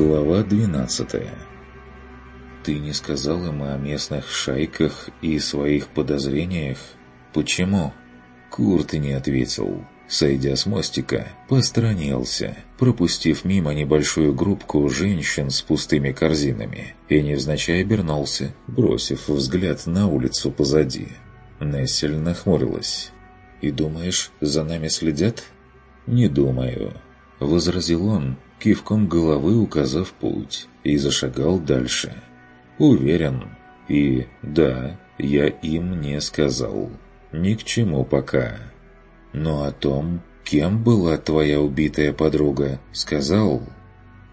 Глава 12 «Ты не сказал им о местных шайках и своих подозрениях? Почему?» Курт не ответил. Сойдя с мостика, посторонился, пропустив мимо небольшую группку женщин с пустыми корзинами, и невзначай обернулся, бросив взгляд на улицу позади. Нессель нахмурилась. «И думаешь, за нами следят?» «Не думаю», — возразил он, кивком головы указав путь, и зашагал дальше. Уверен. И да, я им не сказал. Ни к чему пока. Но о том, кем была твоя убитая подруга, сказал.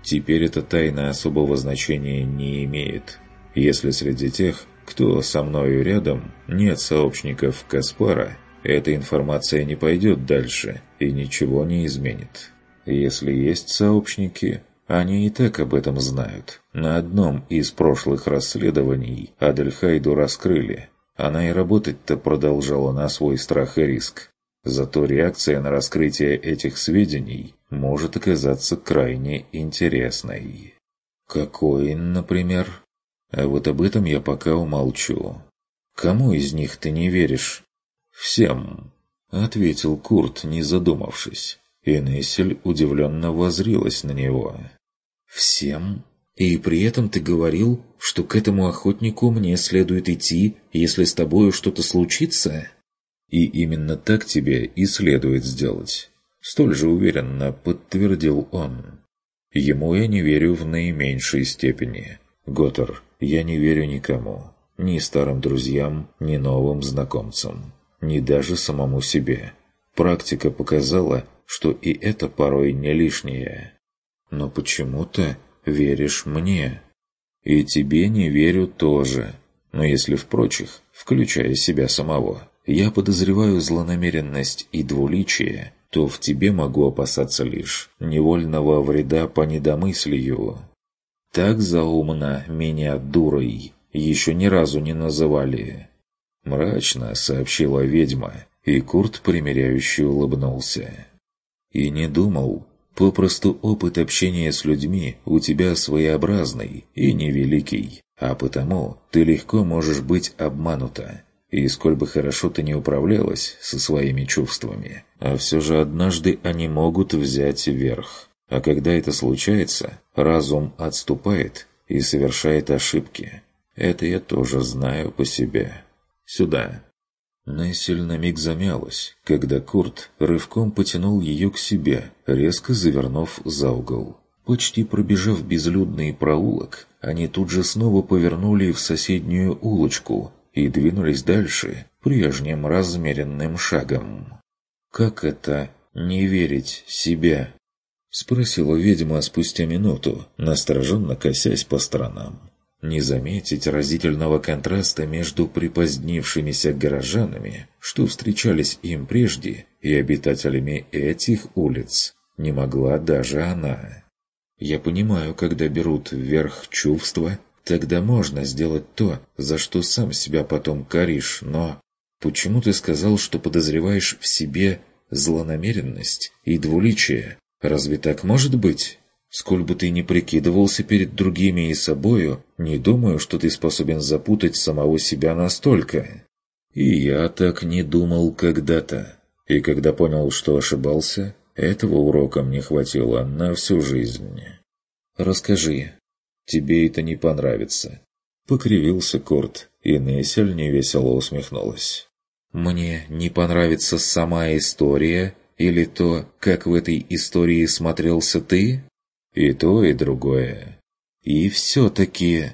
Теперь эта тайна особого значения не имеет. Если среди тех, кто со мною рядом, нет сообщников Каспара, эта информация не пойдет дальше и ничего не изменит. Если есть сообщники, они и так об этом знают. На одном из прошлых расследований Адельхайду раскрыли. Она и работать-то продолжала на свой страх и риск. Зато реакция на раскрытие этих сведений может оказаться крайне интересной. Какой, например? А вот об этом я пока умолчу. Кому из них ты не веришь? Всем, ответил Курт, не задумавшись. И Нессель удивленно возрилась на него. «Всем? И при этом ты говорил, что к этому охотнику мне следует идти, если с тобою что-то случится?» «И именно так тебе и следует сделать», — столь же уверенно подтвердил он. «Ему я не верю в наименьшей степени. Готтер, я не верю никому. Ни старым друзьям, ни новым знакомцам. Ни даже самому себе. Практика показала, что и это порой не лишнее. Но почему-то веришь мне. И тебе не верю тоже. Но если в прочих, включая себя самого, я подозреваю злонамеренность и двуличие, то в тебе могу опасаться лишь невольного вреда по недомыслию. Так заумно меня дурой еще ни разу не называли. Мрачно сообщила ведьма, и Курт примиряюще улыбнулся. И не думал. Попросту опыт общения с людьми у тебя своеобразный и невеликий, а потому ты легко можешь быть обманута. И сколь бы хорошо ты не управлялась со своими чувствами, а все же однажды они могут взять верх. А когда это случается, разум отступает и совершает ошибки. Это я тоже знаю по себе. Сюда. Нессель на миг замялась, когда Курт рывком потянул ее к себе, резко завернув за угол. Почти пробежав безлюдный проулок, они тут же снова повернули в соседнюю улочку и двинулись дальше прежним размеренным шагом. «Как это не верить себе?» — спросила ведьма спустя минуту, настороженно косясь по сторонам не заметить разительного контраста между припозднившимися горожанами, что встречались им прежде, и обитателями этих улиц, не могла даже она. Я понимаю, когда берут вверх чувства, тогда можно сделать то, за что сам себя потом коришь, но... Почему ты сказал, что подозреваешь в себе злонамеренность и двуличие? Разве так может быть? Сколь бы ты ни прикидывался перед другими и собою, не думаю, что ты способен запутать самого себя настолько. И я так не думал когда-то. И когда понял, что ошибался, этого урока мне хватило на всю жизнь. Расскажи. Тебе это не понравится. Покривился Корт, и Нессель невесело усмехнулась. Мне не понравится сама история или то, как в этой истории смотрелся ты? И то, и другое. И все-таки,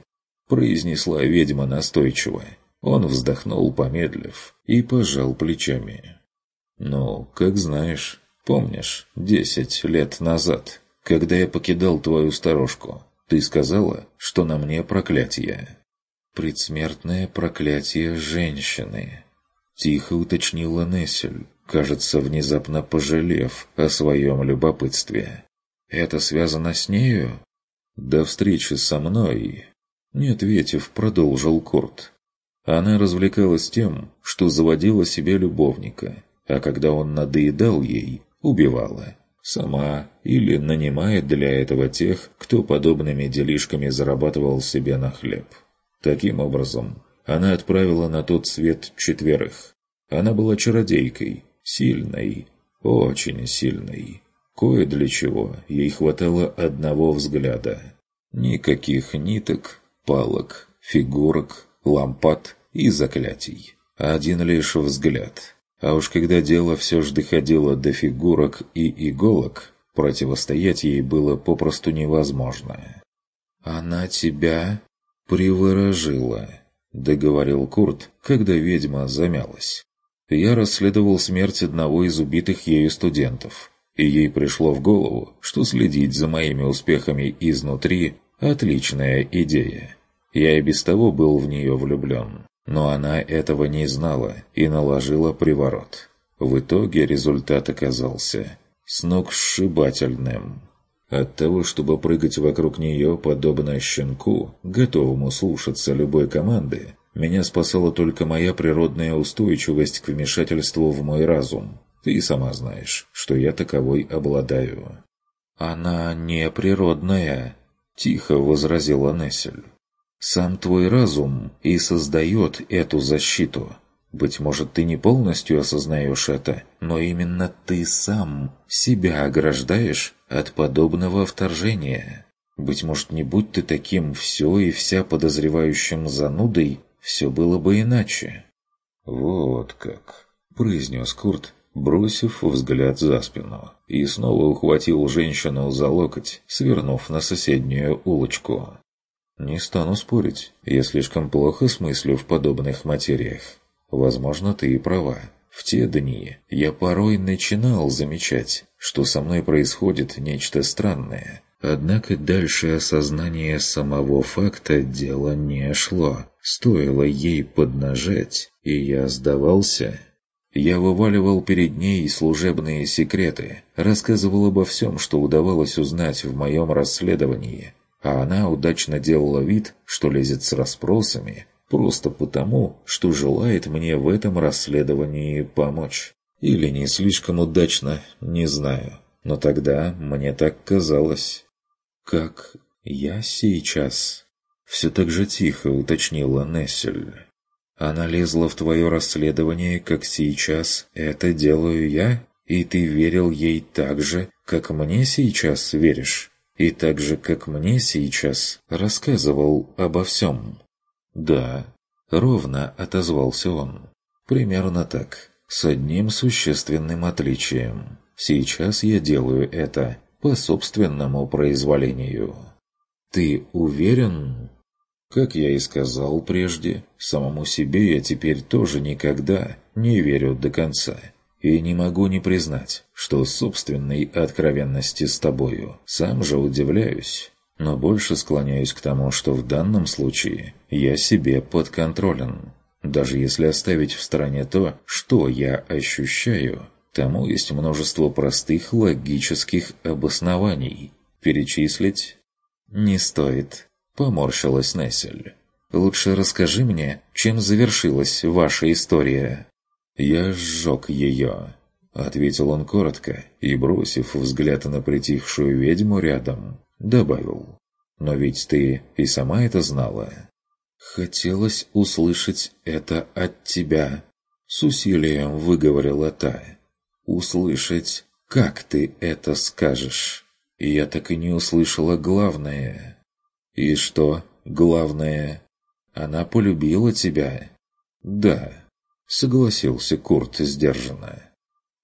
произнесла ведьма настойчиво. Он вздохнул, помедлив, и пожал плечами. «Ну, как знаешь, помнишь, десять лет назад, когда я покидал твою сторожку, ты сказала, что на мне проклятие?» «Предсмертное проклятие женщины», — тихо уточнила Нессель, кажется, внезапно пожалев о своем любопытстве. Это связано с нею? До встречи со мной, не ответив, продолжил Курт. Она развлекалась тем, что заводила себе любовника, а когда он надоедал ей, убивала. Сама или нанимает для этого тех, кто подобными делишками зарабатывал себе на хлеб. Таким образом, она отправила на тот свет четверых. Она была чародейкой, сильной, очень сильной. Кое для чего ей хватало одного взгляда. Никаких ниток, палок, фигурок, лампад и заклятий. Один лишь взгляд. А уж когда дело все же доходило до фигурок и иголок, противостоять ей было попросту невозможно. «Она тебя приворожила», — договорил Курт, когда ведьма замялась. Я расследовал смерть одного из убитых ею студентов, и ей пришло в голову, что следить за моими успехами изнутри – отличная идея. Я и без того был в нее влюблен, но она этого не знала и наложила приворот. В итоге результат оказался сногсшибательным. От того, чтобы прыгать вокруг нее, подобно щенку, готовому слушаться любой команды, меня спасала только моя природная устойчивость к вмешательству в мой разум. Ты сама знаешь, что я таковой обладаю». «Она не природная», — тихо возразила Нессель. «Сам твой разум и создает эту защиту. Быть может, ты не полностью осознаешь это, но именно ты сам себя ограждаешь от подобного вторжения. Быть может, не будь ты таким все и вся подозревающим занудой, все было бы иначе». «Вот как», — произнес Курт, бросив взгляд за спину, и снова ухватил женщину за локоть, свернув на соседнюю улочку. «Не стану спорить, я слишком плохо смыслю в подобных материях. Возможно, ты и права. В те дни я порой начинал замечать, что со мной происходит нечто странное. Однако дальше осознание самого факта дело не шло. Стоило ей поднажать, и я сдавался». Я вываливал перед ней служебные секреты, рассказывал обо всем, что удавалось узнать в моем расследовании, а она удачно делала вид, что лезет с расспросами, просто потому, что желает мне в этом расследовании помочь. Или не слишком удачно, не знаю, но тогда мне так казалось. «Как я сейчас?» Все так же тихо уточнила Нессель. Она лезла в твое расследование, как сейчас это делаю я, и ты верил ей так же, как мне сейчас веришь, и так же, как мне сейчас рассказывал обо всем. Да, ровно отозвался он. Примерно так, с одним существенным отличием. Сейчас я делаю это по собственному произволению. Ты уверен? Как я и сказал прежде, самому себе я теперь тоже никогда не верю до конца. И не могу не признать, что собственной откровенности с тобою сам же удивляюсь. Но больше склоняюсь к тому, что в данном случае я себе подконтролен. Даже если оставить в стороне то, что я ощущаю, тому есть множество простых логических обоснований. Перечислить не стоит. Поморщилась Нессель. «Лучше расскажи мне, чем завершилась ваша история». «Я сжег ее», — ответил он коротко и, бросив взгляд на притихшую ведьму рядом, добавил. «Но ведь ты и сама это знала». «Хотелось услышать это от тебя», — с усилием выговорила та. «Услышать, как ты это скажешь». я так и не услышала главное. «И что, главное, она полюбила тебя?» «Да», — согласился Курт сдержанно.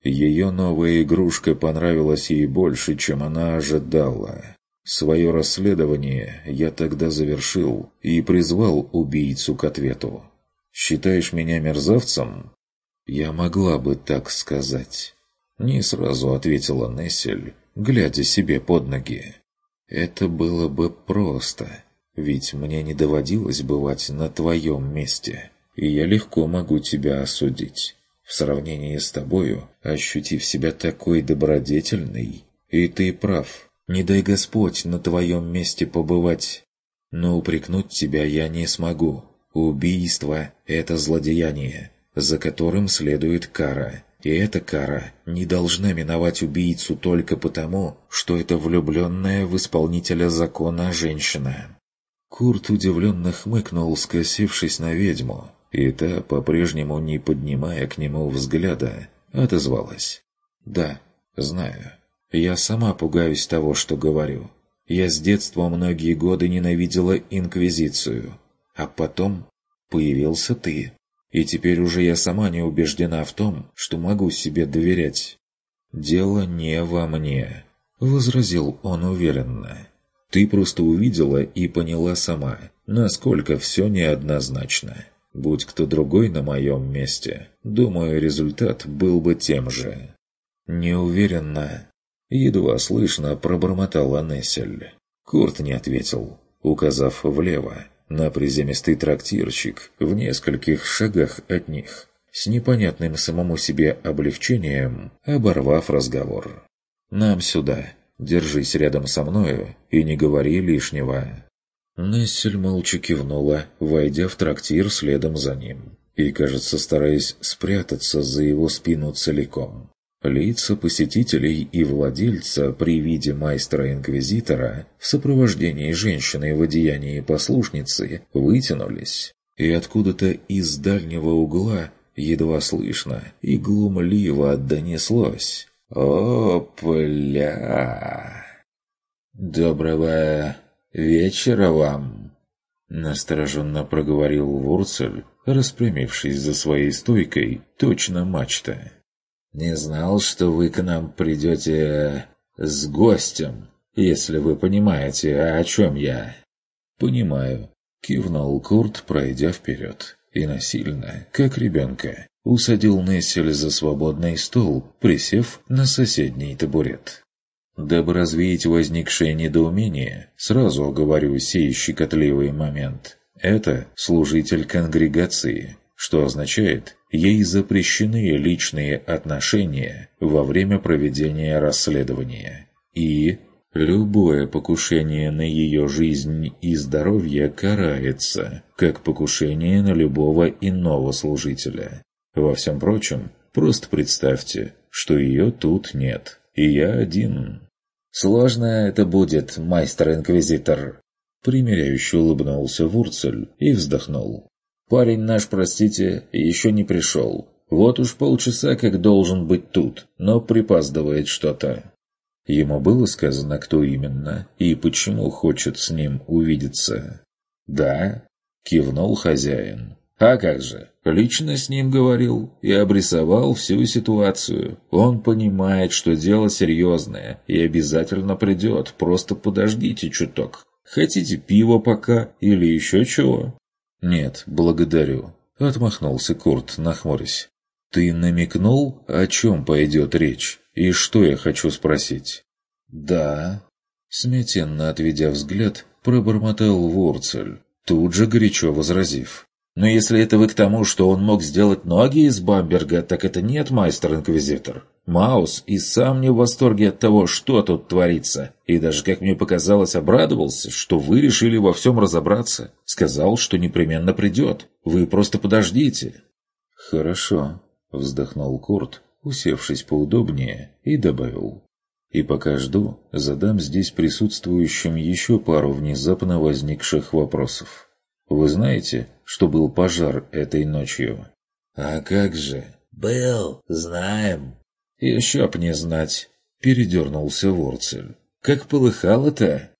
Ее новая игрушка понравилась ей больше, чем она ожидала. Свое расследование я тогда завершил и призвал убийцу к ответу. «Считаешь меня мерзавцем?» «Я могла бы так сказать». Не сразу ответила Нессель, глядя себе под ноги. Это было бы просто, ведь мне не доводилось бывать на твоем месте, и я легко могу тебя осудить. В сравнении с тобою, ощутив себя такой добродетельной, и ты прав, не дай Господь на твоем месте побывать. Но упрекнуть тебя я не смогу. Убийство — это злодеяние, за которым следует кара, И эта кара не должна миновать убийцу только потому, что это влюбленная в исполнителя закона женщина. Курт удивленно хмыкнул, скосившись на ведьму, и та, по-прежнему не поднимая к нему взгляда, отозвалась. «Да, знаю. Я сама пугаюсь того, что говорю. Я с детства многие годы ненавидела Инквизицию. А потом появился ты. И теперь уже я сама не убеждена в том, что могу себе доверять. «Дело не во мне», — возразил он уверенно. «Ты просто увидела и поняла сама, насколько все неоднозначно. Будь кто другой на моем месте, думаю, результат был бы тем же». «Не едва слышно пробормотала Нессель. Курт не ответил, указав влево, на приземистый трактирчик в нескольких шагах от них, с непонятным самому себе облегчением, оборвав разговор. «Нам сюда. Держись рядом со мною и не говори лишнего». Нессель молча кивнула, войдя в трактир следом за ним, и, кажется, стараясь спрятаться за его спину целиком. Лица посетителей и владельца при виде майстра-инквизитора в сопровождении женщины в одеянии послушницы вытянулись, и откуда-то из дальнего угла едва слышно и глумливо донеслось «Опля!» «Доброго вечера вам!» Настороженно проговорил Вурцель, распрямившись за своей стойкой, точно мачта. Не знал, что вы к нам придете с гостем, если вы понимаете, о чем я». «Понимаю», — кивнул Курт, пройдя вперед, и насильно, как ребенка, усадил Нессель за свободный стол, присев на соседний табурет. Дабы развеять возникшее недоумение, сразу оговорю сей щекотливый момент. Это служитель конгрегации, что означает, ей запрещены личные отношения во время проведения расследования. И любое покушение на ее жизнь и здоровье карается, как покушение на любого иного служителя. Во всем прочем, просто представьте, что ее тут нет, и я один. «Сложно это будет, майстер-инквизитор!» Примеряюще улыбнулся Вурцель и вздохнул. Парень наш, простите, еще не пришел. Вот уж полчаса как должен быть тут, но припаздывает что-то». Ему было сказано, кто именно и почему хочет с ним увидеться. «Да», — кивнул хозяин. «А как же? Лично с ним говорил и обрисовал всю ситуацию. Он понимает, что дело серьезное и обязательно придет, просто подождите чуток. Хотите пива пока или еще чего?» «Нет, благодарю», — отмахнулся Курт, нахмурясь. «Ты намекнул, о чем пойдет речь, и что я хочу спросить?» «Да», — смятенно отведя взгляд, пробормотал Вурцель, тут же горячо возразив. «Но если это вы к тому, что он мог сделать ноги из Бамберга, так это нет, майстер-инквизитор. Маус и сам не в восторге от того, что тут творится, и даже, как мне показалось, обрадовался, что вы решили во всем разобраться. Сказал, что непременно придет. Вы просто подождите». «Хорошо», — вздохнул Курт, усевшись поудобнее, и добавил. «И пока жду, задам здесь присутствующим еще пару внезапно возникших вопросов. Вы знаете, что был пожар этой ночью?» «А как же?» «Был, знаем», «Еще б не знать!» — передернулся Ворцель. «Как полыхало-то!»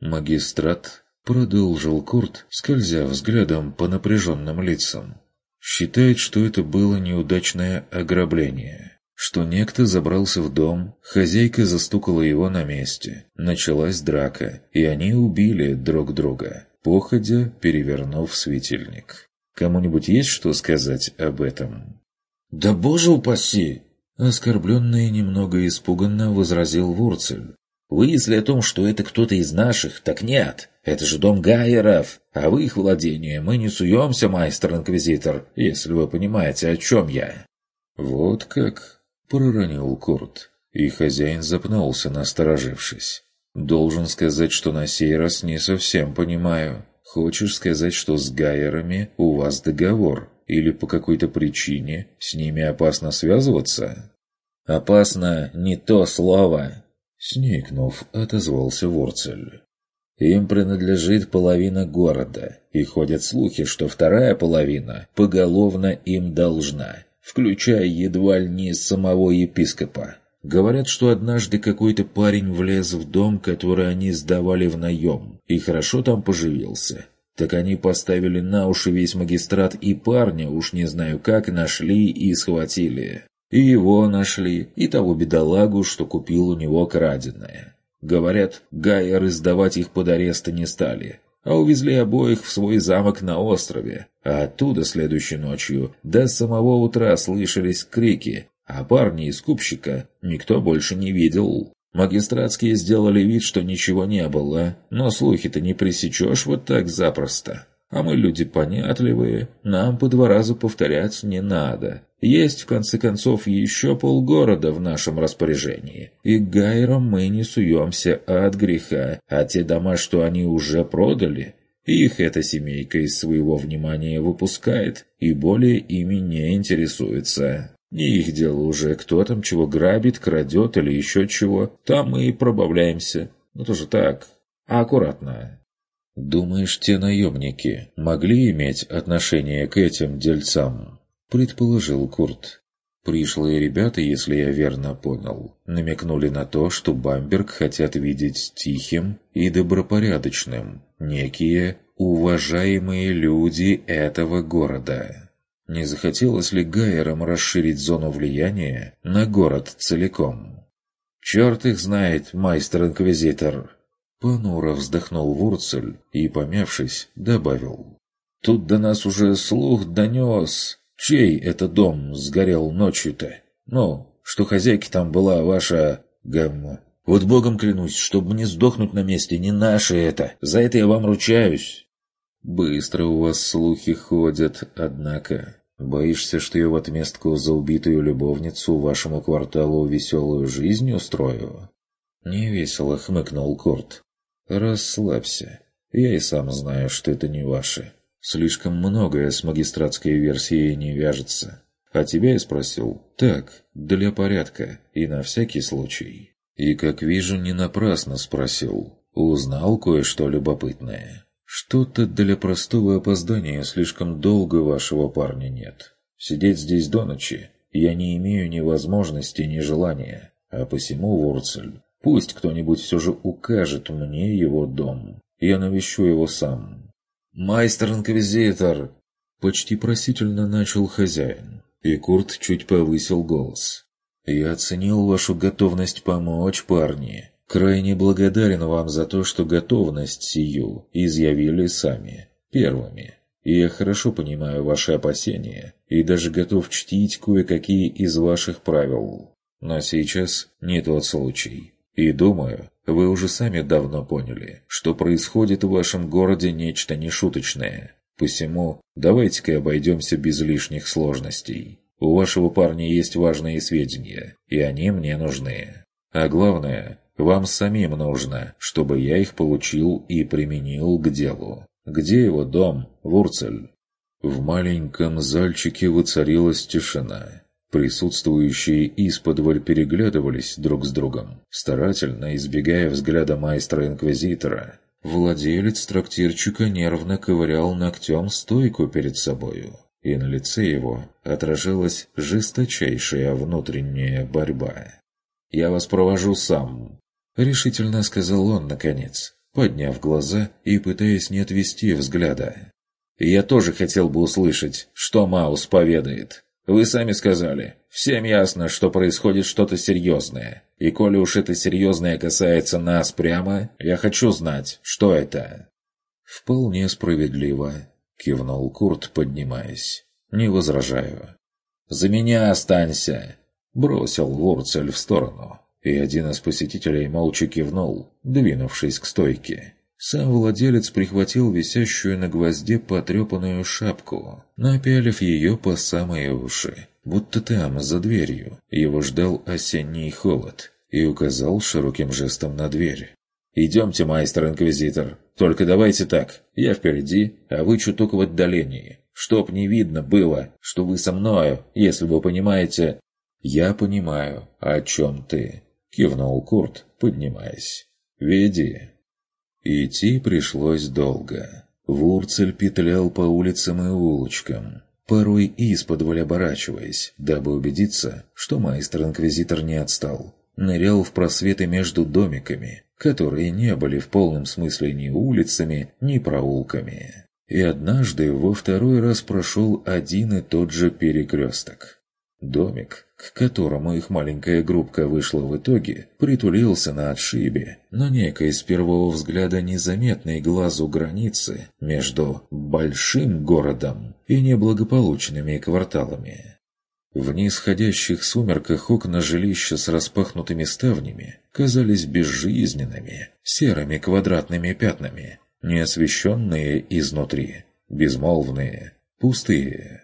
Магистрат продолжил Курт, скользя взглядом по напряженным лицам. Считает, что это было неудачное ограбление. Что некто забрался в дом, хозяйка застукала его на месте. Началась драка, и они убили друг друга, походя перевернув светильник. Кому-нибудь есть что сказать об этом? «Да боже упаси!» Оскорбленный немного испуганно возразил Вурцель. «Вы, если о том, что это кто-то из наших, так нет. Это же дом Гайеров, а в их владение мы не суемся, майстер-инквизитор, если вы понимаете, о чем я». «Вот как?» — проронил Курт, и хозяин запнулся, насторожившись. «Должен сказать, что на сей раз не совсем понимаю. Хочешь сказать, что с Гайерами у вас договор, или по какой-то причине с ними опасно связываться? «Опасно не то слово», — сникнув, отозвался Ворцель. «Им принадлежит половина города, и ходят слухи, что вторая половина поголовно им должна, включая едва ли не самого епископа. Говорят, что однажды какой-то парень влез в дом, который они сдавали в наем, и хорошо там поживился. Так они поставили на уши весь магистрат и парня, уж не знаю как, нашли и схватили. И его нашли, и того бедолагу, что купил у него краденое. Говорят, гайеры сдавать их под ареста не стали, а увезли обоих в свой замок на острове. А оттуда следующей ночью до самого утра слышались крики, а парня из купщика никто больше не видел. Магистратские сделали вид, что ничего не было, но слухи-то не пресечешь вот так запросто. А мы люди понятливые, нам по два раза повторять не надо. Есть, в конце концов, еще полгорода в нашем распоряжении. И к Гайрам мы не суемся от греха, а те дома, что они уже продали, их эта семейка из своего внимания выпускает и более ими не интересуется. Не их дело уже, кто там чего грабит, крадет или еще чего. Там мы и пробавляемся. Ну тоже так, а аккуратно. «Думаешь, те наемники могли иметь отношение к этим дельцам?» – предположил Курт. Пришлые ребята, если я верно понял, намекнули на то, что Бамберг хотят видеть тихим и добропорядочным, некие уважаемые люди этого города. Не захотелось ли Гайерам расширить зону влияния на город целиком? «Черт их знает, майстер-инквизитор!» Понуро вздохнул Вурцель и, помявшись, добавил. «Тут до нас уже слух донес, чей это дом сгорел ночью-то? Ну, что хозяйки там была ваша... гамма. Вот богом клянусь, чтобы не сдохнуть на месте, не наше это. За это я вам ручаюсь». «Быстро у вас слухи ходят, однако. Боишься, что я в отместку за убитую любовницу вашему кварталу веселую жизнь устрою?» Невесело хмыкнул Курт. «Расслабься. Я и сам знаю, что это не ваше. Слишком многое с магистратской версией не вяжется. А тебя я спросил. Так, для порядка и на всякий случай. И, как вижу, не напрасно спросил. Узнал кое-что любопытное». Что-то для простого опоздания слишком долго вашего парня нет. Сидеть здесь до ночи я не имею ни возможности, ни желания, а посему, Ворцель, пусть кто-нибудь все же укажет мне его дом. Я навещу его сам. «Майстер-инквизитор!» Почти просительно начал хозяин, и Курт чуть повысил голос. «Я оценил вашу готовность помочь, парни, Крайне благодарен вам за то, что готовность сию изъявили сами, первыми. И я хорошо понимаю ваши опасения и даже готов чтить кое-какие из ваших правил. Но сейчас не тот случай. И думаю, вы уже сами давно поняли, что происходит в вашем городе нечто нешуточное. Посему давайте-ка обойдемся без лишних сложностей. У вашего парня есть важные сведения, и они мне нужны. А главное, вам самим нужно, чтобы я их получил и применил к делу. Где его дом, Вурцель?» В маленьком зальчике воцарилась тишина. Присутствующие исподволь переглядывались друг с другом, старательно избегая взгляда майстра-инквизитора. Владелец трактирчика нервно ковырял ногтем стойку перед собою, и на лице его отражалась жесточайшая внутренняя борьба. «Я вас провожу сам», — решительно сказал он наконец, подняв глаза и пытаясь не отвести взгляда. «Я тоже хотел бы услышать, что Маус поведает. Вы сами сказали, всем ясно, что происходит что-то серьезное. И коли уж это серьезное касается нас прямо, я хочу знать, что это». «Вполне справедливо», — кивнул Курт, поднимаясь. «Не возражаю». «За меня останься!» — бросил Вурцель в сторону и один из посетителей молча кивнул, двинувшись к стойке. Сам владелец прихватил висящую на гвозде потрепанную шапку, напялив ее по самые уши, будто там, за дверью, его ждал осенний холод, и указал широким жестом на дверь. «Идемте, майстер-инквизитор, только давайте так, я впереди, а вы чуток в отдалении, чтоб не видно было, что вы со мною, если вы понимаете...» «Я понимаю, о чем ты», — кивнул Курт, поднимаясь. «Веди». Идти пришлось долго. Вурцель петлял по улицам и улочкам, порой исподволь оборачиваясь, дабы убедиться, что майстер-инквизитор не отстал. Нырял в просветы между домиками, которые не были в полном смысле ни улицами, ни проулками. И однажды во второй раз прошел один и тот же перекресток. Домик, к которому их маленькая группка вышла в итоге, притулился на отшибе, на некой с первого взгляда незаметной глазу границы между большим городом и неблагополучными кварталами. В нисходящих сумерках окна жилища с распахнутыми ставнями казались безжизненными, серыми квадратными пятнами, неосвещенные изнутри, безмолвные, пустые.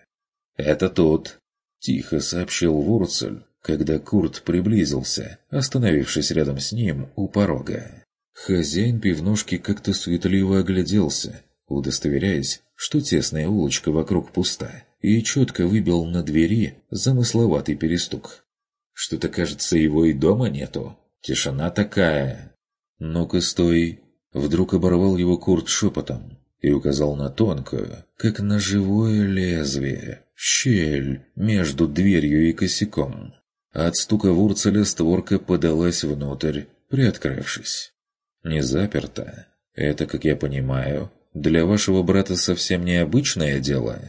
«Это тут», Тихо сообщил Вурцель, когда Курт приблизился, остановившись рядом с ним у порога. Хозяин пивнушки как-то суетливо огляделся, удостоверяясь, что тесная улочка вокруг пуста, и четко выбил на двери замысловатый перестук. Что-то, кажется, его и дома нету. Тишина такая. «Ну-ка, стой!» Вдруг оборвал его Курт шепотом и указал на тонкую, как на живое лезвие, щель между дверью и косяком. От стука вурцеля створка подалась внутрь, приоткрывшись. Не заперта. Это, как я понимаю, для вашего брата совсем необычное дело.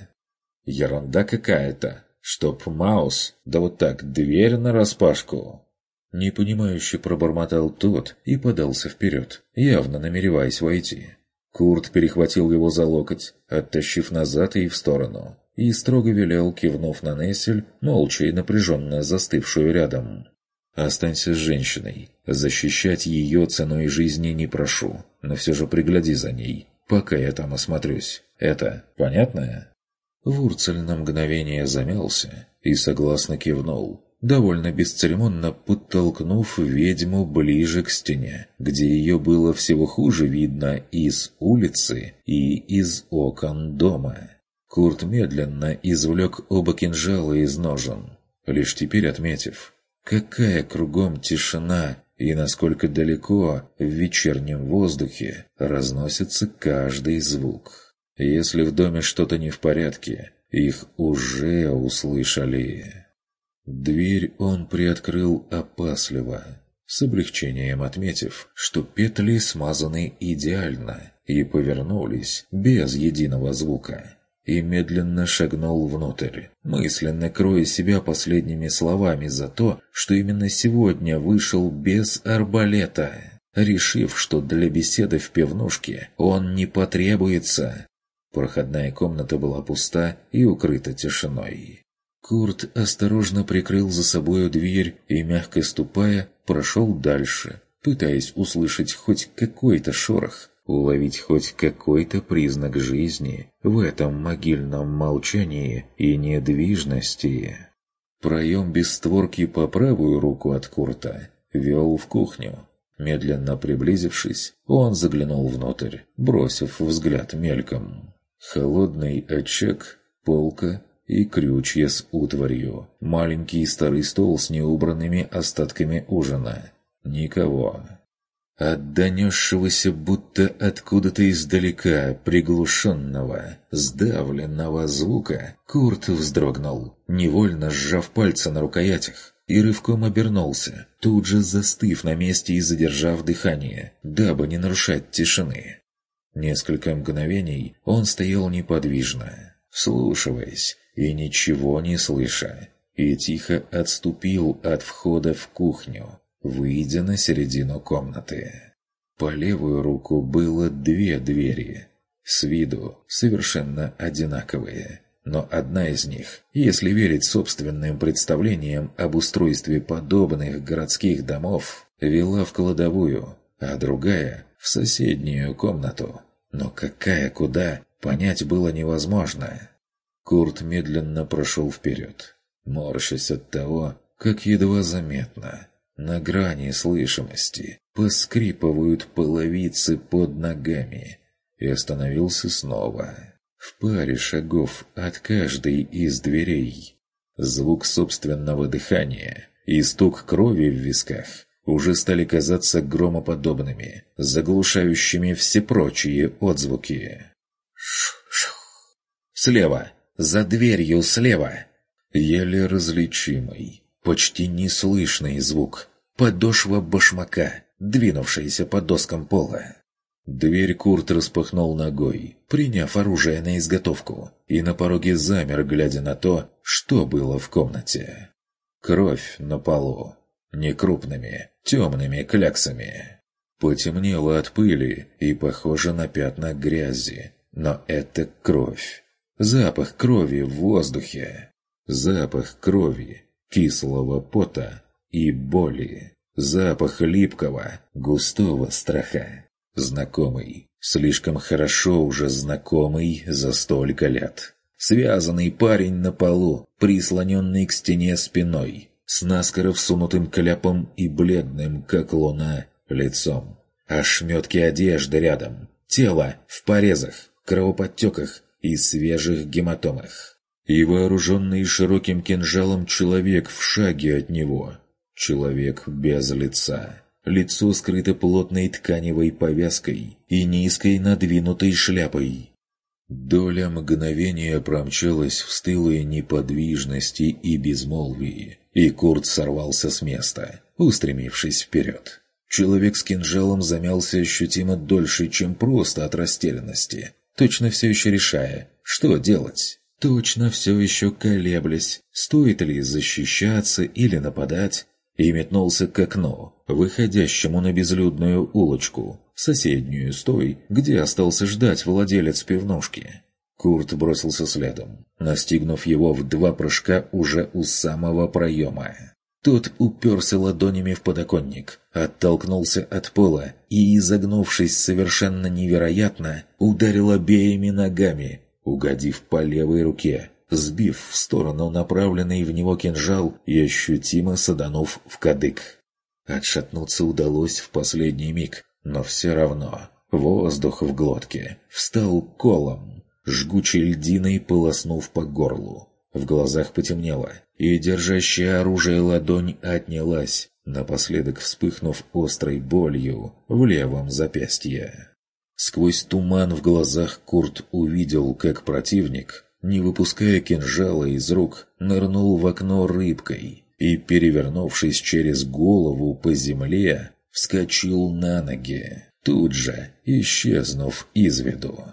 Ерунда какая-то. Чтоб Маус, да вот так, дверь нараспашку. Непонимающе пробормотал тот и подался вперед, явно намереваясь войти. Курт перехватил его за локоть, оттащив назад и в сторону и строго велел, кивнув на Нессель, молча и напряженно застывшую рядом. «Останься с женщиной. Защищать ее ценой жизни не прошу, но все же пригляди за ней, пока я там осмотрюсь. Это понятно?» Вурцель на мгновение замялся и согласно кивнул, довольно бесцеремонно подтолкнув ведьму ближе к стене, где ее было всего хуже видно из улицы и из окон дома. Курт медленно извлек оба кинжала из ножен, лишь теперь отметив, какая кругом тишина и насколько далеко в вечернем воздухе разносится каждый звук. Если в доме что-то не в порядке, их уже услышали. Дверь он приоткрыл опасливо, с облегчением отметив, что петли смазаны идеально и повернулись без единого звука и медленно шагнул внутрь, мысленно кроя себя последними словами за то, что именно сегодня вышел без арбалета, решив, что для беседы в пивнушке он не потребуется. Проходная комната была пуста и укрыта тишиной. Курт осторожно прикрыл за собою дверь и, мягко ступая, прошел дальше, пытаясь услышать хоть какой-то шорох, уловить хоть какой-то признак жизни в этом могильном молчании и недвижности. Проем без створки по правую руку от Курта вел в кухню. Медленно приблизившись, он заглянул внутрь, бросив взгляд мельком. Холодный очаг, полка и крючья с утварью. Маленький старый стол с неубранными остатками ужина. Никого. От донесшегося будто откуда-то издалека приглушенного, сдавленного звука, Курт вздрогнул, невольно сжав пальцы на рукоятях, и рывком обернулся, тут же застыв на месте и задержав дыхание, дабы не нарушать тишины. Несколько мгновений он стоял неподвижно, вслушиваясь и ничего не слыша, и тихо отступил от входа в кухню, выйдя на середину комнаты. По левую руку было две двери, с виду совершенно одинаковые, но одна из них, если верить собственным представлениям об устройстве подобных городских домов, вела в кладовую, а другая – в соседнюю комнату. Но какая куда, понять было невозможно. Курт медленно прошел вперед, морщась от того, как едва заметно – на грани слышимости поскрипывают половицы под ногами. И остановился снова. в паре шагов от каждой из дверей. Звук собственного дыхания и стук крови в висках уже стали казаться громоподобными, заглушающими все прочие отзвуки. Шух-шух. Слева! За дверью слева! Еле различимый, почти неслышный звук. Подошва башмака, двинувшаяся по доскам пола. Дверь Курт распахнул ногой, приняв оружие на изготовку, и на пороге замер, глядя на то, что было в комнате. Кровь на полу, некрупными, темными кляксами. Потемнело от пыли и похоже на пятна грязи, но это кровь. Запах крови в воздухе. Запах крови, кислого пота и боли. Запах липкого, густого страха. Знакомый, слишком хорошо уже знакомый за столько лет. Связанный парень на полу, прислоненный к стене спиной, с наскоро всунутым кляпом и бледным, как луна, лицом. Ошметки одежды рядом, тело в порезах, кровоподтеках и свежих гематомах. И вооруженный широким кинжалом человек в шаге от него. Человек без лица. Лицо скрыто плотной тканевой повязкой и низкой надвинутой шляпой. Доля мгновения промчалась в стылой неподвижности и безмолвии, и Курт сорвался с места, устремившись вперед. Человек с кинжалом замялся ощутимо дольше, чем просто от растерянности, точно все еще решая, что делать. Точно все еще колеблясь, стоит ли защищаться или нападать, и метнулся к окну, выходящему на безлюдную улочку, соседнюю с той, где остался ждать владелец пивнушки. Курт бросился следом, настигнув его в два прыжка уже у самого проема. Тот уперся ладонями в подоконник, оттолкнулся от пола и, изогнувшись совершенно невероятно, ударил обеими ногами, угодив по левой руке, сбив в сторону направленный в него кинжал и ощутимо саданув в кадык. Отшатнуться удалось в последний миг, но все равно воздух в глотке встал колом, жгучей льдиной полоснув по горлу. В глазах потемнело, и держащая оружие ладонь отнялась, напоследок вспыхнув острой болью в левом запястье. Сквозь туман в глазах Курт увидел, как противник, не выпуская кинжала из рук, нырнул в окно рыбкой и, перевернувшись через голову по земле, вскочил на ноги, тут же исчезнув из виду.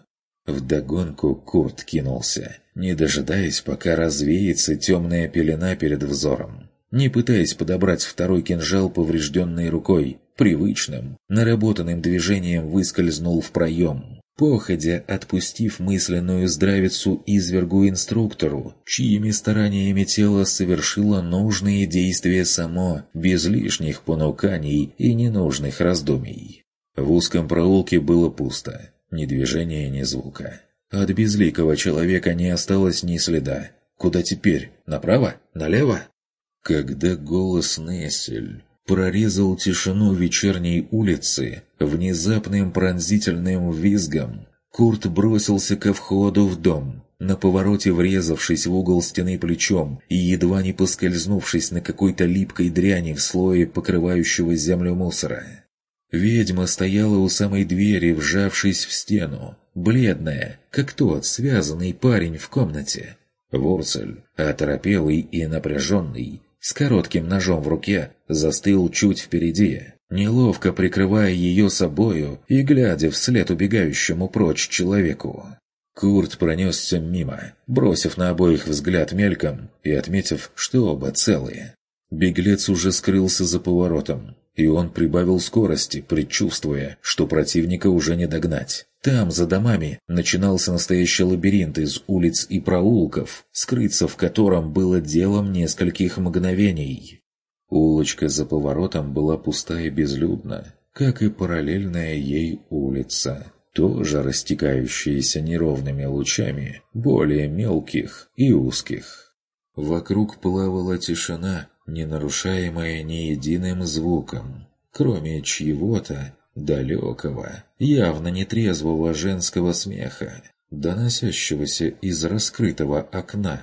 Вдогонку Курт кинулся, не дожидаясь, пока развеется темная пелена перед взором. Не пытаясь подобрать второй кинжал поврежденной рукой, привычным, наработанным движением выскользнул в проем, походя отпустив мысленную здравицу извергу-инструктору, чьими стараниями тело совершило нужные действия само, без лишних понуканий и ненужных раздумий. В узком проулке было пусто, ни движения, ни звука. От безликого человека не осталось ни следа. Куда теперь? Направо? Налево? Когда голос Нессель прорезал тишину вечерней улицы внезапным пронзительным визгом, Курт бросился ко входу в дом, на повороте врезавшись в угол стены плечом и едва не поскользнувшись на какой-то липкой дряни в слое покрывающего землю мусора. Ведьма стояла у самой двери, вжавшись в стену, бледная, как тот связанный парень в комнате. Ворцель, оторопелый и напряженный, с коротким ножом в руке, застыл чуть впереди, неловко прикрывая ее собою и глядя вслед убегающему прочь человеку. Курт пронесся мимо, бросив на обоих взгляд мельком и отметив, что оба целые. Беглец уже скрылся за поворотом, и он прибавил скорости, предчувствуя, что противника уже не догнать. Там, за домами, начинался настоящий лабиринт из улиц и проулков, скрыться в котором было делом нескольких мгновений. Улочка за поворотом была пуста и безлюдна, как и параллельная ей улица, тоже растекающаяся неровными лучами, более мелких и узких. Вокруг плавала тишина, не нарушаемая ни единым звуком, кроме чьего-то далекого, явно нетрезвого женского смеха, доносящегося из раскрытого окна.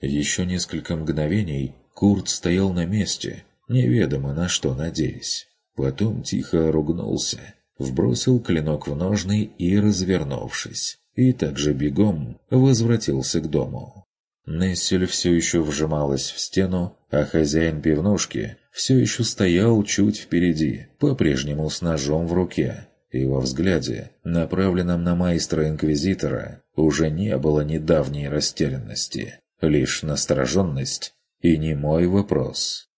Еще несколько мгновений Курт стоял на месте, неведомо на что надеясь. Потом тихо ругнулся, вбросил клинок в ножны и, развернувшись, и также бегом возвратился к дому. Нессель все еще вжималась в стену, а хозяин пивнушки все еще стоял чуть впереди, по-прежнему с ножом в руке. И во взгляде, направленном на майстра-инквизитора, уже не было недавней растерянности, лишь настороженность и не мой вопрос.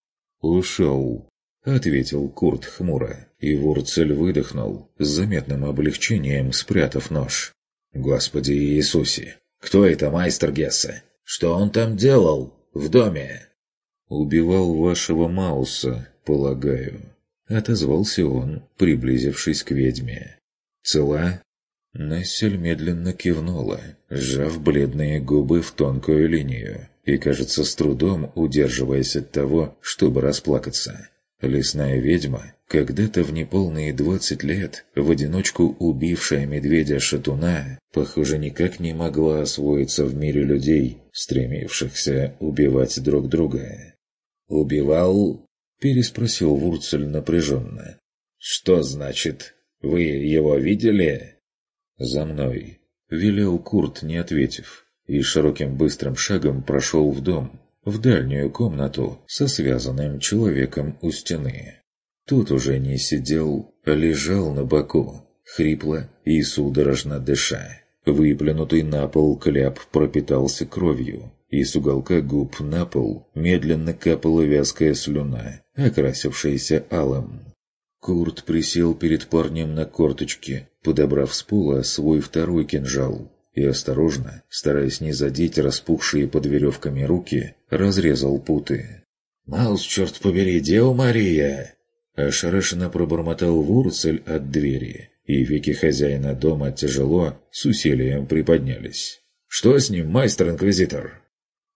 «Ушел», — ответил Курт хмуро, и Вурцель выдохнул, с заметным облегчением спрятав нож. «Господи Иисусе! Кто это майстер Гесса? Что он там делал? В доме?» «Убивал вашего Мауса, полагаю», — отозвался он, приблизившись к ведьме. «Цела?» Нессель медленно кивнула, сжав бледные губы в тонкую линию и, кажется, с трудом удерживаясь от того, чтобы расплакаться. Лесная ведьма, когда-то в неполные двадцать лет, в одиночку убившая медведя-шатуна, похоже, никак не могла освоиться в мире людей, стремившихся убивать друг друга. «Убивал?» – переспросил Вурцель напряженно. «Что значит? Вы его видели?» «За мной», – велел Курт, не ответив, и широким быстрым шагом прошел в дом, в дальнюю комнату со связанным человеком у стены. Тут уже не сидел, а лежал на боку, хрипло и судорожно дыша. Выплюнутый на пол кляп пропитался кровью, и с уголка губ на пол медленно капала вязкая слюна, окрасившаяся алым. Курт присел перед парнем на корточки, подобрав с пола свой второй кинжал, и осторожно, стараясь не задеть распухшие под веревками руки, разрезал путы. «Маус, черт побери, Део Мария!» Ошарашенно пробормотал Вурцель от двери, и веки хозяина дома тяжело, с усилием приподнялись. «Что с ним, майстер-инквизитор?»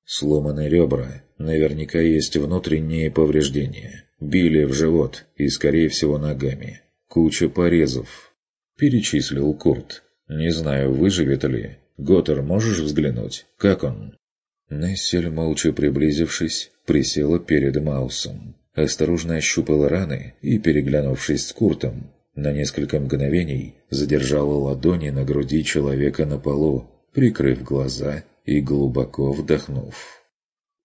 Сломаны ребра, наверняка есть внутренние повреждения. Били в живот и, скорее всего, ногами. Куча порезов. Перечислил Курт. «Не знаю, выживет ли. Готтер, можешь взглянуть? Как он?» Нессель, молча приблизившись, присела перед Маусом. Осторожно ощупала раны и, переглянувшись с Куртом, на несколько мгновений задержала ладони на груди человека на полу, прикрыв глаза и глубоко вдохнув.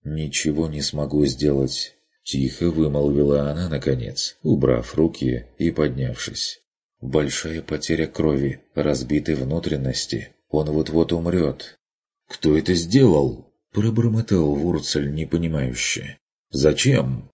«Ничего не смогу сделать», — тихо вымолвила она наконец, убрав руки и поднявшись. Большая потеря крови, разбиты внутренности. Он вот-вот умрет. «Кто это сделал?» – пробормотал Вурцель непонимающе. «Зачем?»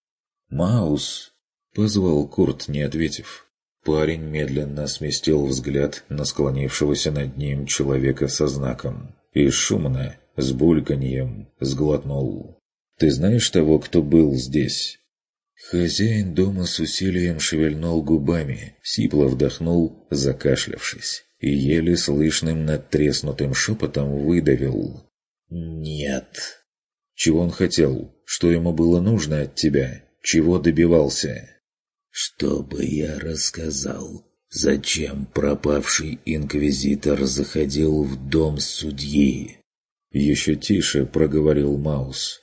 «Маус!» – позвал Курт, не ответив. Парень медленно сместил взгляд на склонившегося над ним человека со знаком и шумно, с бульканьем, сглотнул. «Ты знаешь того, кто был здесь?» Хозяин дома с усилием шевельнул губами, сипло вдохнул, закашлявшись, и еле слышным надтреснутым шепотом выдавил. «Нет». «Чего он хотел? Что ему было нужно от тебя? Чего добивался?» «Чтобы я рассказал, зачем пропавший инквизитор заходил в дом судьи?» Еще тише проговорил Маус.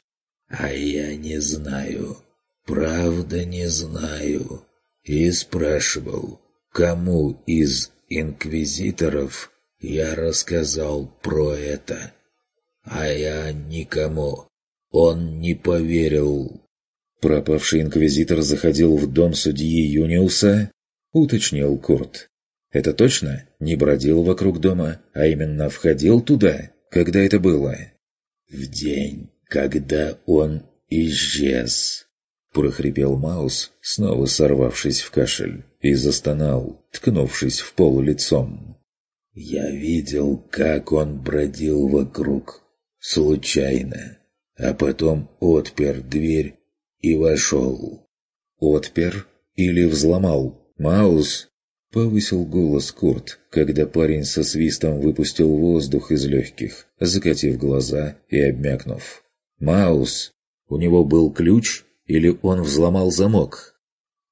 «А я не знаю». «Правда не знаю». И спрашивал, кому из инквизиторов я рассказал про это. А я никому. Он не поверил. «Пропавший инквизитор заходил в дом судьи Юниуса?» — уточнил Курт. «Это точно? Не бродил вокруг дома, а именно входил туда? Когда это было?» «В день, когда он исчез», прохрипел Маус, снова сорвавшись в кашель, и застонал, ткнувшись в пол лицом. «Я видел, как он бродил вокруг. Случайно. А потом отпер дверь и вошел». «Отпер или взломал? Маус?» Повысил голос Курт, когда парень со свистом выпустил воздух из легких, закатив глаза и обмякнув. «Маус! У него был ключ?» Или он взломал замок?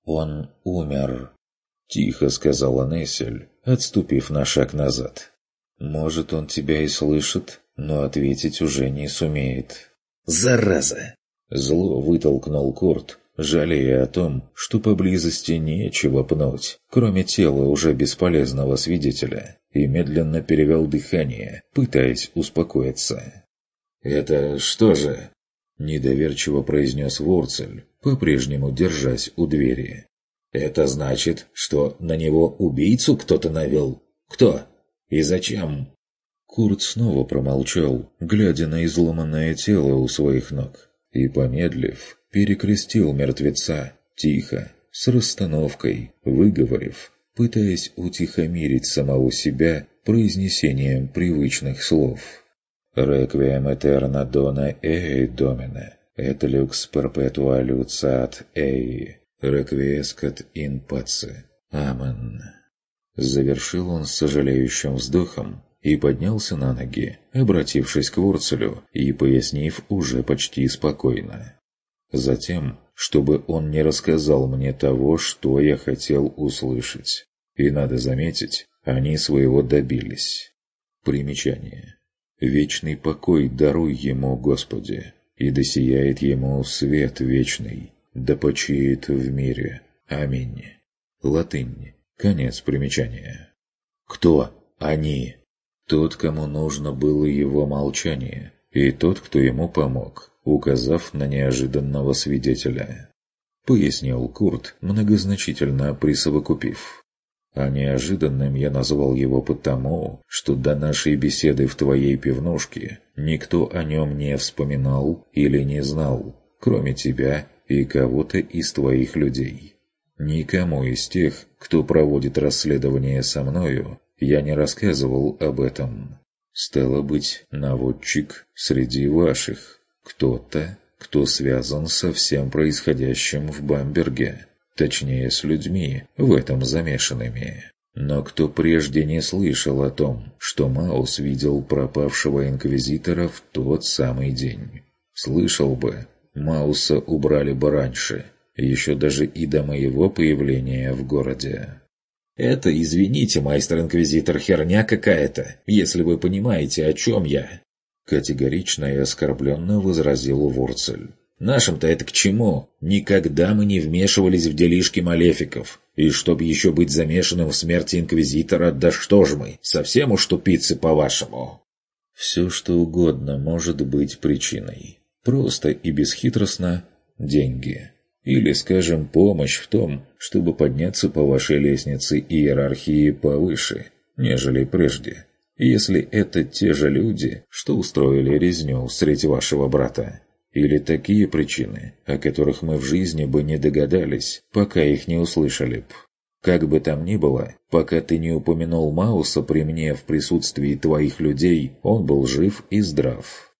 «Он умер», — тихо сказала Нессель, отступив на шаг назад. Может, он тебя и слышит, но ответить уже не сумеет. «Зараза!» Зло вытолкнул Курт, жалея о том, что поблизости нечего пнуть, кроме тела уже бесполезного свидетеля, и медленно перевел дыхание, пытаясь успокоиться. «Это что же?» – недоверчиво произнес Ворцель, по-прежнему держась у двери. «Это значит, что на него убийцу кто-то навел? Кто? И зачем?» Курт снова промолчал, глядя на изломанное тело у своих ног, и, помедлив, перекрестил мертвеца, тихо, с расстановкой, выговорив, пытаясь утихомирить самого себя произнесением привычных слов. «Реквием этерна дона эй домине, et lux perpetua lucat эй, реквиескат ин паце. Амен». Завершил он с сожалеющим вздохом, и поднялся на ноги, обратившись к Ворцелю и пояснив уже почти спокойно. Затем, чтобы он не рассказал мне того, что я хотел услышать. И надо заметить, они своего добились. Примечание. Вечный покой даруй ему, Господи, и досияет ему свет вечный, да почиет в мире. Аминь. Латынь. Конец примечания. Кто они? Тот, кому нужно было его молчание, и тот, кто ему помог, указав на неожиданного свидетеля. Пояснил Курт, многозначительно присовокупив. А неожиданным я назвал его потому, что до нашей беседы в твоей пивнушке никто о нем не вспоминал или не знал, кроме тебя и кого-то из твоих людей. Никому из тех, кто проводит расследование со мною, я не рассказывал об этом. Стало быть, наводчик среди ваших. Кто-то, кто связан со всем происходящим в Бамберге. Точнее, с людьми, в этом замешанными. Но кто прежде не слышал о том, что Маус видел пропавшего инквизитора в тот самый день? Слышал бы, Мауса убрали бы раньше, еще даже и до моего появления в городе. Это, извините, майстер-инквизитор, херня какая-то, если вы понимаете, о чем я. Категорично и оскорбленно возразил Вурцель. Нашим-то это к чему? Никогда мы не вмешивались в делишки малефиков. И чтоб еще быть замешанным в смерти Инквизитора, да что ж мы, совсем уж тупицы по-вашему? Все что угодно может быть причиной. Просто и бесхитростно – деньги. Или, скажем, помощь в том, чтобы подняться по вашей лестнице иерархии повыше, нежели прежде. Если это те же люди, что устроили резню среди вашего брата. Или такие причины, о которых мы в жизни бы не догадались, пока их не услышали б. Как бы там ни было, пока ты не упомянул Мауса при мне в присутствии твоих людей, он был жив и здрав.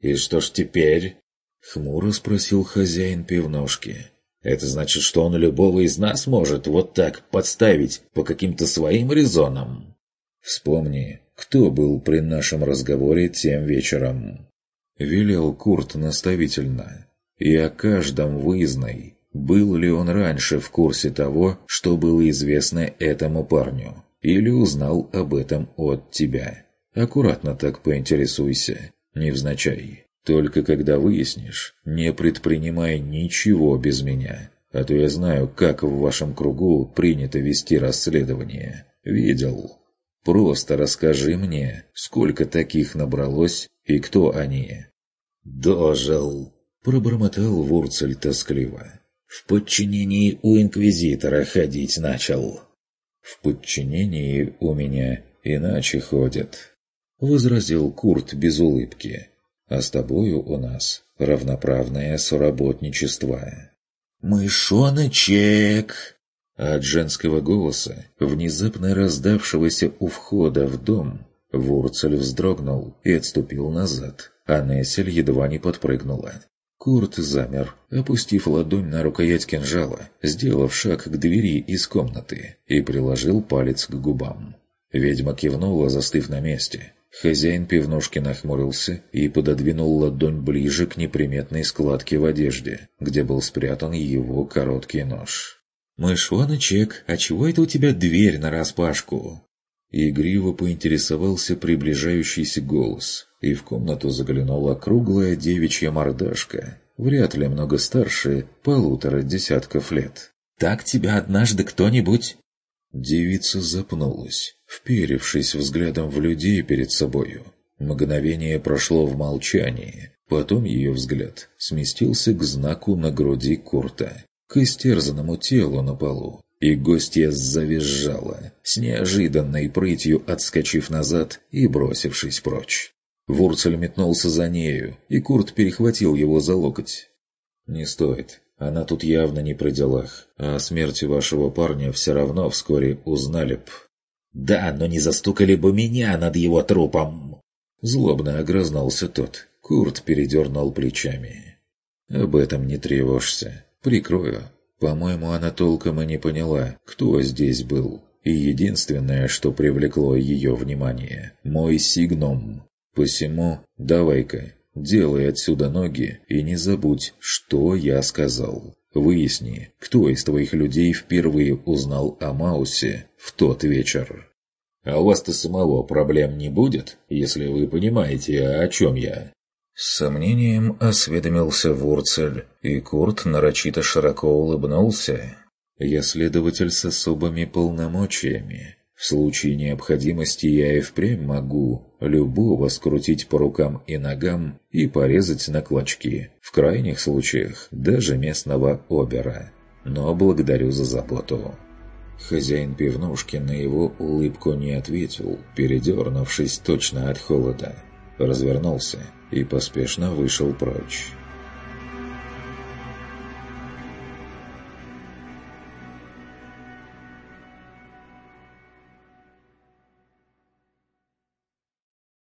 «И что ж теперь?» Хмуро спросил хозяин пивнушки. «Это значит, что он любого из нас может вот так подставить по каким-то своим резонам?» «Вспомни, кто был при нашем разговоре тем вечером?» Велел Курт наставительно. «И о каждом выездной. Был ли он раньше в курсе того, что было известно этому парню? Или узнал об этом от тебя? Аккуратно так поинтересуйся, невзначай». Только когда выяснишь, не предпринимай ничего без меня, а то я знаю, как в вашем кругу принято вести расследование. Видел. Просто расскажи мне, сколько таких набралось и кто они». «Дожил», — пробормотал Вурцель тоскливо. «В подчинении у Инквизитора ходить начал». «В подчинении у меня иначе ходят», — возразил Курт без улыбки а с тобою у нас равноправное соработничество». «Мышоночек!» От женского голоса, внезапно раздавшегося у входа в дом, Вурцель вздрогнул и отступил назад, а Нессель едва не подпрыгнула. Курт замер, опустив ладонь на рукоять кинжала, сделав шаг к двери из комнаты и приложил палец к губам. Ведьма кивнула, застыв на месте, Хозяин пивнушки нахмурился и пододвинул ладонь ближе к неприметной складке в одежде, где был спрятан его короткий нож. «Мышоночек, а чего это у тебя дверь нараспашку?» Игриво поинтересовался приближающийся голос, и в комнату заглянула круглая девичья мордашка, вряд ли много старше полутора десятков лет. «Так тебя однажды кто-нибудь...» Девица запнулась, вперевшись взглядом в людей перед собою. Мгновение прошло в молчании, потом ее взгляд сместился к знаку на груди Курта, к истерзанному телу на полу, и гостья завизжала, с неожиданной прытью отскочив назад и бросившись прочь. Вурцель метнулся за нею, и Курт перехватил его за локоть. «Не стоит. Она тут явно не при делах, а о смерти вашего парня все равно вскоре узнали б». «Да, но не застукали бы меня над его трупом!» Злобно огрызнулся тот. Курт передернул плечами. «Об этом не тревожься. Прикрою. По-моему, она толком и не поняла, кто здесь был. И единственное, что привлекло ее внимание – мой сигном. Посему давай-ка, делай отсюда ноги и не забудь, что я сказал. Выясни, кто из твоих людей впервые узнал о Маусе в тот вечер. А у вас-то самого проблем не будет, если вы понимаете, о чем я? С сомнением осведомился Вурцель, и Курт нарочито широко улыбнулся. «Я следователь с особыми полномочиями. В случае необходимости я и впрямь могу любого скрутить по рукам и ногам и порезать на клочки, в крайних случаях даже местного обера. Но благодарю за заботу». Хозяин пивнушки на его улыбку не ответил, передернувшись точно от холода. Развернулся и поспешно вышел прочь.